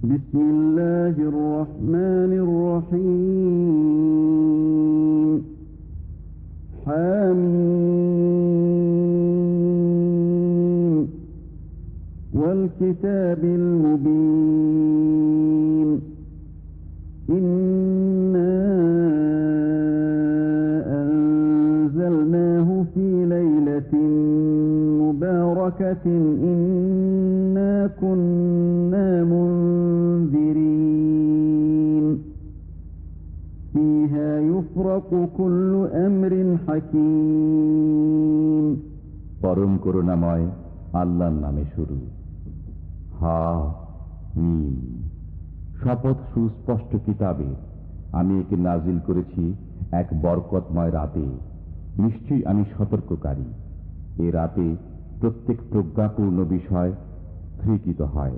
بسم الله الرحمن الرحيم. حميم والكتاب المبين. إنا أنزلناه في ليلة مباركة. إنا كنا منذرين فيها يفرق كل أمر حكيم পরম করুণাময় আল্লাহর নামে শুরু হা মিম শপথ সুস্পষ্ট কিতাবে আমি একে নাজিল করেছি এক বরকতময় রাতে নিশ্চয়ই আমি সতর্ককারী এ রাতে প্রত্যেক প্রজ্ঞাপূর্ণ বিষয় স্থিকৃত হয়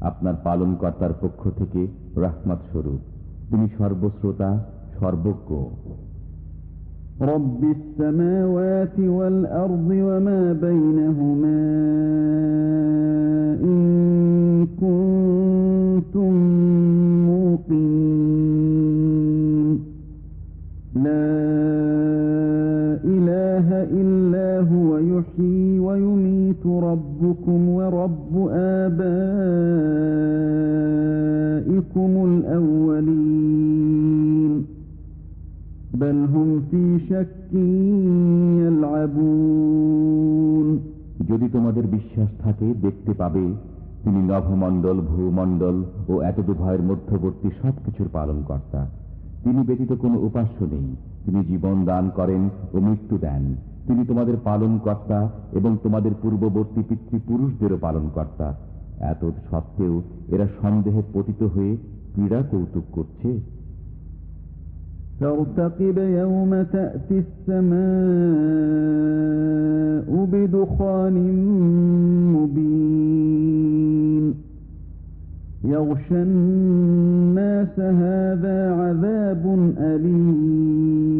আপনার পালনকর্তার পক্ষ থেকে রাহমাত স্বরূপ তিনি সর্বশ্রোতা সর্বজ্ঞ رب السماوات والأرض وما بينهما إن كنتم موقنين لا إله إلا هو يحيي ويميت ربكم ورب آبائكم الأولين بل هم في شك يلعبون যদি তোমাদের বিশ্বাস থাকে দেখতে পাবে তিনি নভমণ্ডল ভূমণ্ডল ও এতদুভয়ের মধ্যবর্তী সবকিছুর পালন কর্তা তিনি ব্যতীত কোনো উপাস্য নেই তিনি জীবন দান করেন ও মৃত্যু দেন তিনি তোমাদের পালন কর্তা এবং তোমাদের পূর্ববর্তী পিতৃপুরুষদেরও পালন কর্তা এত সত্ত্বেও এরা সন্দেহে পতিত হয়ে ক্রীড়া কৌতুক করছে فارتقب يوم تأتي السماء بدخان مبين يغشى الناس هذا عذاب أليم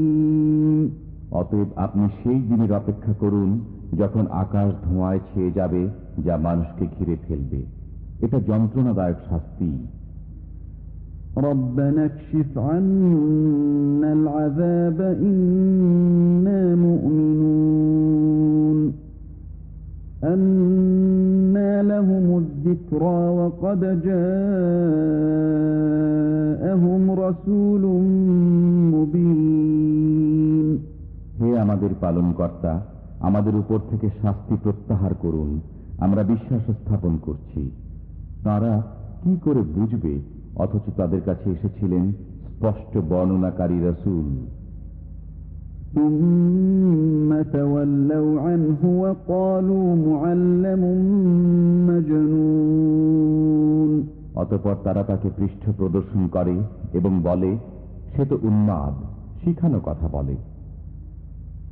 অতএব আপনি সেই দিনের অপেক্ষা করুন যখন আকাশ ধোঁয়ায় ছেয়ে যাবে যা মানুষকে ঘিরে ফেলবে এটা যন্ত্রণাদায়ক শাস্তি ربنا اكشف عنا العذاب إنا مؤمنون أنا لهم الذكرى وقد جاءهم رسول مبين হে আমাদের পালনকর্তা আমাদের উপর থেকে শাস্তি প্রত্যাহার করুন আমরা বিশ্বাস স্থাপন করছি তারা কি করে বুঝবে অথচ তাদের কাছে এসেছিলেন স্পষ্ট বর্ণনাকারী রসুল ثم تولوا عنه وقالوا معلم مجنون অতপর তারা তাকে পৃষ্ঠ প্রদর্শন করে এবং বলে সে তো উন্মাদ শিখানো কথা বলে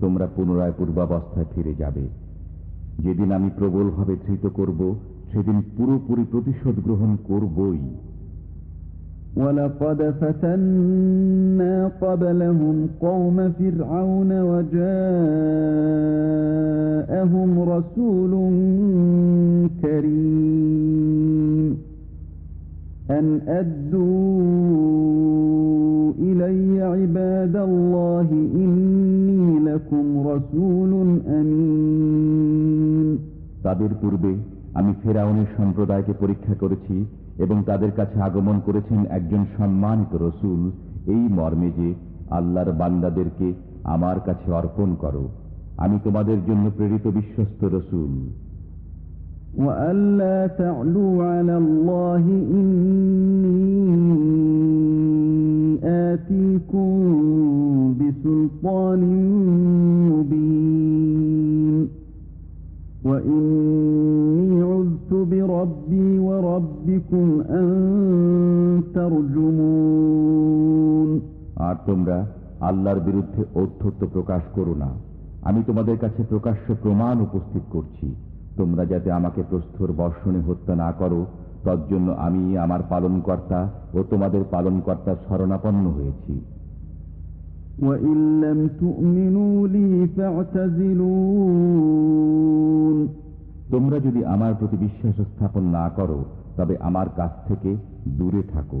তোমরা পুনরায় পূর্বাবস্থায় ফিরে যাবে যেদিন আমি প্রবলভাবে ধৃত করব সেদিন পুরোপুরি প্রতিশোধ গ্রহণ করবই ولقد فتنا قبلهم قوم فرعون وجاءهم رسول كريم أن أدوا إلي عباد الله إني لكم رسول أمين তাদের পূর্বে আমি ফেরাউনের সম্প্রদায়কে পরীক্ষা করেছি এবং তাদের কাছে আগমন করেছেন একজন সম্মানিত রসুল এই মর্মে যে আল্লাহর বান্দাদেরকে আমার কাছে অর্পণ করো আমি তোমাদের জন্য প্রেরিত বিশ্বস্ত রসুল وألا تعلوا على الله إني তোমরা আল্লাহর বিরুদ্ধে ঔদ্ধত্য প্রকাশ করো না আমি তোমাদের কাছে প্রকাশ্য প্রমাণ উপস্থিত করছি তোমরা যাতে আমাকে প্রস্থর বর্ষণে হত্যা না করো তজ্জন্য আমি আমার পালনকর্তা ও তোমাদের পালনকর্তার শরণাপন্ন হয়েছি وإن لم تؤمنوا لي فاعتزلون তোমরা যদি আমার প্রতি বিশ্বাস স্থাপন না করো তবে আমার কাছ থেকে দূরে থাকো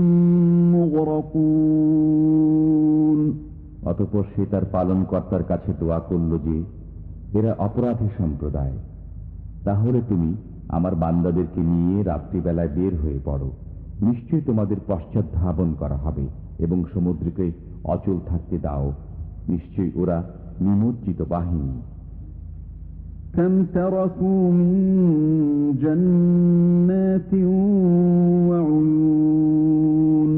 অতপর সে তার পালনকর্তার কাছে দোয়া করল যে এরা অপরাধী সম্প্রদায় তাহলে তুমি আমার বান্দাদেরকে নিয়ে রাত্রিবেলায় বের হয়ে পড়ো নিশ্চয়ই তোমাদের পশ্চাৎ ধাবন করা হবে এবং সমুদ্রকে অচল থাকতে দাও নিশ্চয়ই ওরা নিমজ্জিত বাহিনী كم تركوا من جنات وعيون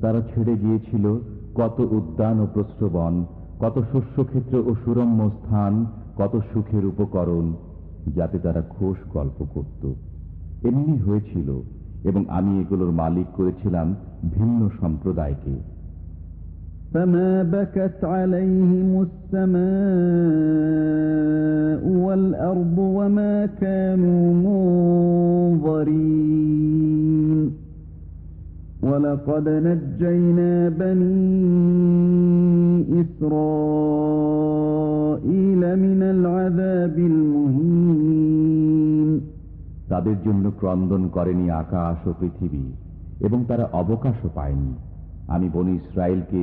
তারা ছেড়ে গিয়েছিল কত উদ্যান ও প্রশ্রবণ কত শস্যক্ষেত্র ও সুরম্য স্থান, কত সুখের উপকরণ। যাতে তারা খোশ গল্প করত এমনি হয়েছিল এবং আমি এগুলোর মালিক করেছিলাম ভিন্ন সম্প্রদায়কে فما بكت عليهم السماء والأرض وما كانوا منظرين ولقد نجينا بني إسرائيل من العذاب المهين তাদের জন্য ক্রন্দন করেনি আকাশ ও পৃথিবী এবং তারা অবকাশও পায়নি আমি বনি ইসরায়েলকে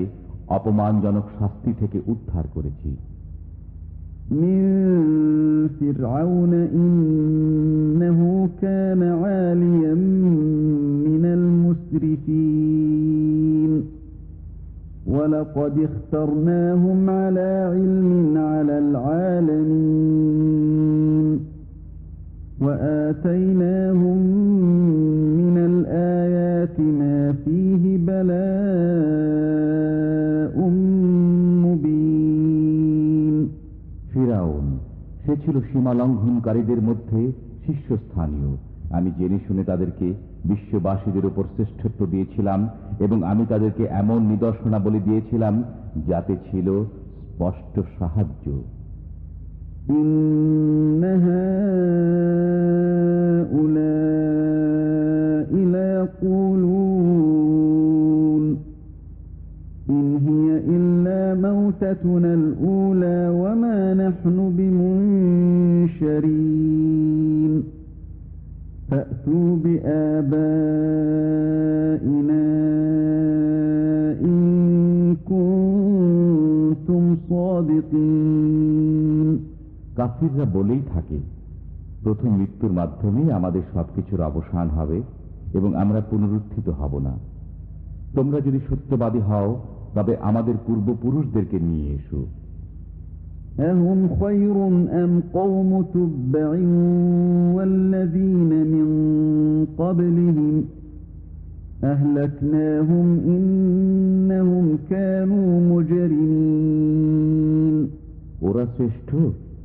অপমানজনক শাস্তি থেকে উদ্ধার করেছি من فرعون إنه كان عاليا من المسرفين ولقد اخترناهم على علم على وآتيناهم من الآيات ما فيه بلاء مبين ফিরাউন সে ছিল সীমা লঙ্ঘনকারীদের মধ্যে শীর্ষস্থানীয় আমি জেনে শুনে তাদেরকে বিশ্ববাসীদের উপর শ্রেষ্ঠত্ব দিয়েছিলাম এবং আমি তাদেরকে এমন নিদর্শনাবলী দিয়েছিলাম যাতে ছিল স্পষ্ট সাহায্য إن هؤلاء ليقولون إن هي إلا موتتنا الأولى وما نحن بمنشرين فأتوا بآبائنا إن كنتم صادقين কাফিররা বলেই থাকে প্রথম মৃত্যুর মাধ্যমে আমাদের সবকিছুর অবসান হবে এবং আমরা পুনরুত্থিত হব না তোমরা যদি সত্যবাদী হও তবে আমাদের পূর্বপুরুষদেরকে নিয়ে এসো أهم خير أم قوم تبع والذين من قبلهم أهلكناهم إنهم كانوا مجرمين ওরা শ্রেষ্ঠ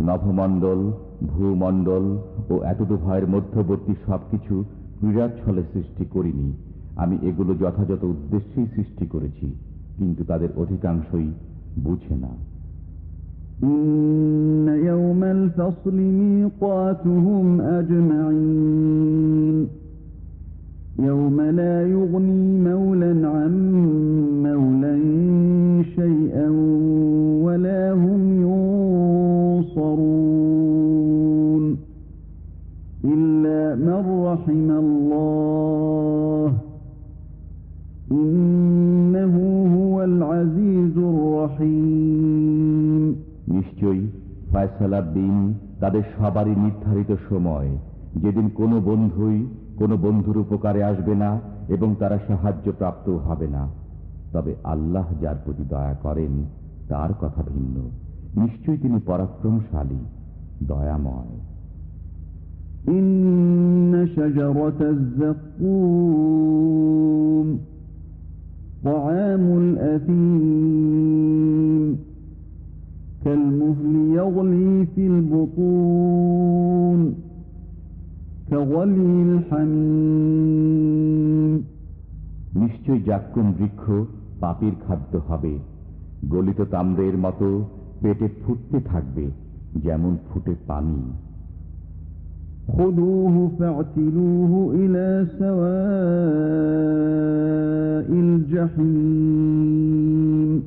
নভমণ্ডল ভূমণ্ডল ও এতদু ভয়ের মধ্যবর্তী সবকিছু ক্রীড়াচ্ছলে সৃষ্টি করিনি আমি এগুলো যথাযথ উদ্দেশ্যেই সৃষ্টি করেছি কিন্তু তাদের অধিকাংশই বুঝে না إن يوم الفصل ميقاتهم أجمعين يوم لا يغني مولا عن তাদের সবারই নির্ধারিত সময় যেদিন কোনো বন্ধুই কোনো বন্ধুর উপকারে আসবে না এবং তারা সাহায্য প্রাপ্ত হবে না তবে আল্লাহ যার প্রতি দয়া করেন তার কথা ভিন্ন নিশ্চয়ই তিনি পরাক্রমশালী দয়াময় إن شجرة الزقوم طعام الأثيم كالمهل يغلي في البطون كغلي الحميم নিশ্চয় জাক্কুম বৃক্ষ পাপির খাদ্য হবে গলিত তাম্রের মতো পেটে ফুটতে থাকবে যেমন ফুটে পানি خذوه فاعتلوه إلى سواء الجحيم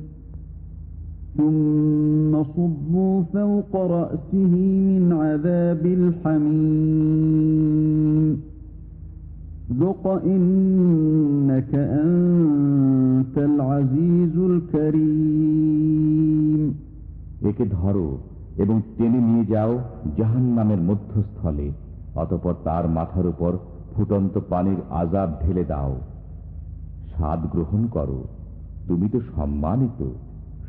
একে ধরো এবং টেনে নিয়ে যাও জাহান নামের মধ্যস্থলে, অতপর তার মাথার উপর ফুটন্ত পানির আজাব ঢেলে দাও। স্বাদ গ্রহণ করো। তুমি তো সম্মানিত।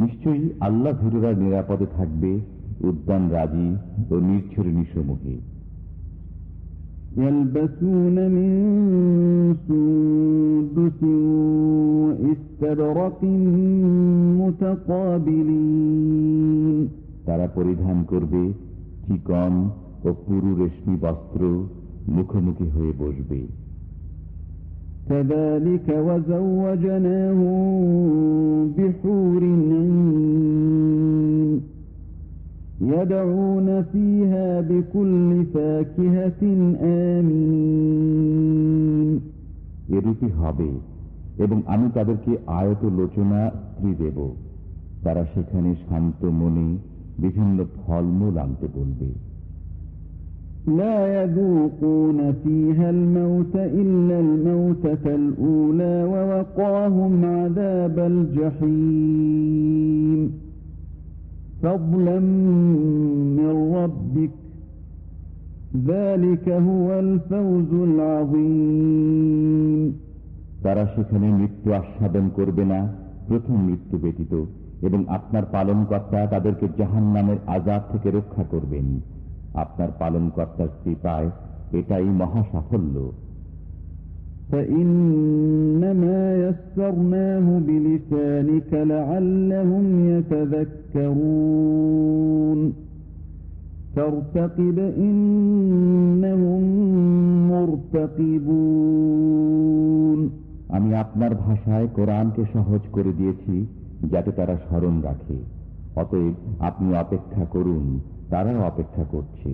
নিশ্চয়ই আল্লাহ ভীরুরা নিরাপদে থাকবে উদ্যান রাজি ও নির্ছরিণী সমূহে يلبسون من سندس واستبرق متقابلين তারা পরিধান করবে চিকন ও পুরু রেশমি বস্ত্র মুখোমুখি হয়ে বসবে كذلك وزوجناهم بحور عين يدعون فيها بكل فاكهة آمين এরূপই হবে এবং আমি তাদেরকে আয়ত লোচনা স্ত্রী দেব তারা সেখানে শান্ত মনে বিভিন্ন ফলমূল আনতে বলবে لا يذوقون فيها الموت إلا الموتة الأولى ووقاهم عذاب الجحيم فضلا من ربك ذلك هو الفوز العظيم তারা সেখানে মৃত্যু আস্বাদন করবে না প্রথম মৃত্যু ব্যতীত এবং আপনার পালনকর্তা তাদেরকে জাহান নামের আজাদ থেকে রক্ষা করবেন আপনার পালনকর্তার কৃপায় এটাই মহা সাফল্য فإنما يسرناه بلسانك لعلهم يتذكرون فارتقب إنهم مرتقبون আমি আপনার ভাষায় কোরআনকে সহজ করে দিয়েছি যাতে তারা স্মরণ রাখে অতএব আপনি অপেক্ষা করুন তারাও অপেক্ষা করছে